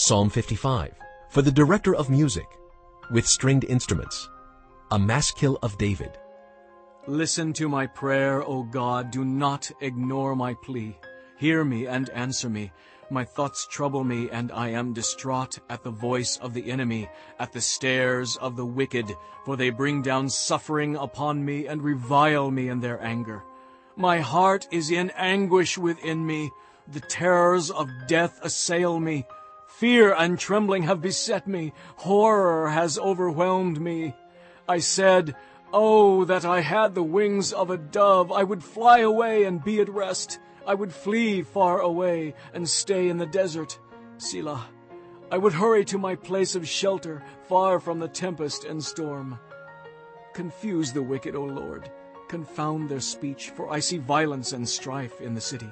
Psalm 55, for the director of music, with stringed instruments, a maskil of David. Listen to my prayer, O God. Do not ignore my plea. Hear me and answer me. My thoughts trouble me, and I am distraught at the voice of the enemy, at the stares of the wicked, for they bring down suffering upon me and revile me in their anger. My heart is in anguish within me. The terrors of death assail me. Fear and trembling have beset me. Horror has overwhelmed me. I said, Oh, that I had the wings of a dove! I would fly away and be at rest. I would flee far away and stay in the desert. Selah. I would hurry to my place of shelter, far from the tempest and storm. Confuse the wicked, O Lord. Confound their speech, for I see violence and strife in the city.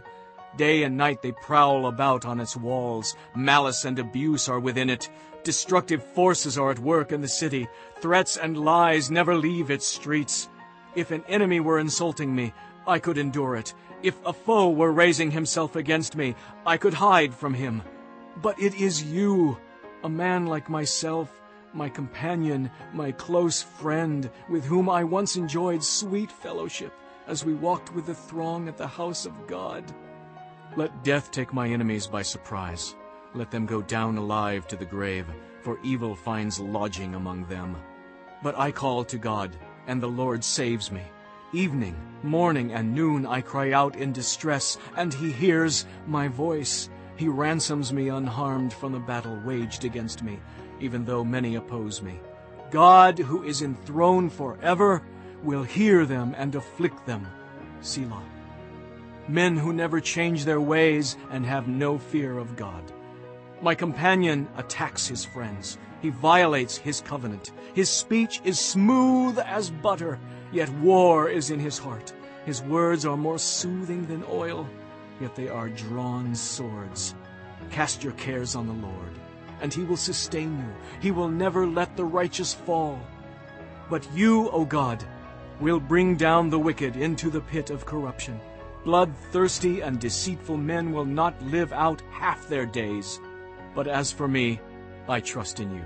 Day and night they prowl about on its walls. Malice and abuse are within it. Destructive forces are at work in the city. Threats and lies never leave its streets. If an enemy were insulting me, I could endure it. If a foe were raising himself against me, I could hide from him. But it is you, a man like myself, my companion, my close friend, with whom I once enjoyed sweet fellowship as we walked with the throng at the house of God. Let death take my enemies by surprise. Let them go down alive to the grave, for evil finds lodging among them. But I call to God, and the Lord saves me. Evening, morning, and noon I cry out in distress, and he hears my voice. He ransoms me unharmed from the battle waged against me, even though many oppose me. God, who is enthroned forever, will hear them and afflict them. Selah. Men who never change their ways and have no fear of God. My companion attacks his friends. He violates his covenant. His speech is smooth as butter, yet war is in his heart. His words are more soothing than oil, yet they are drawn swords. Cast your cares on the Lord, and he will sustain you. He will never let the righteous fall. But you, O God, will bring down the wicked into the pit of corruption. Bloodthirsty and deceitful men will not live out half their days. But as for me, I trust in you.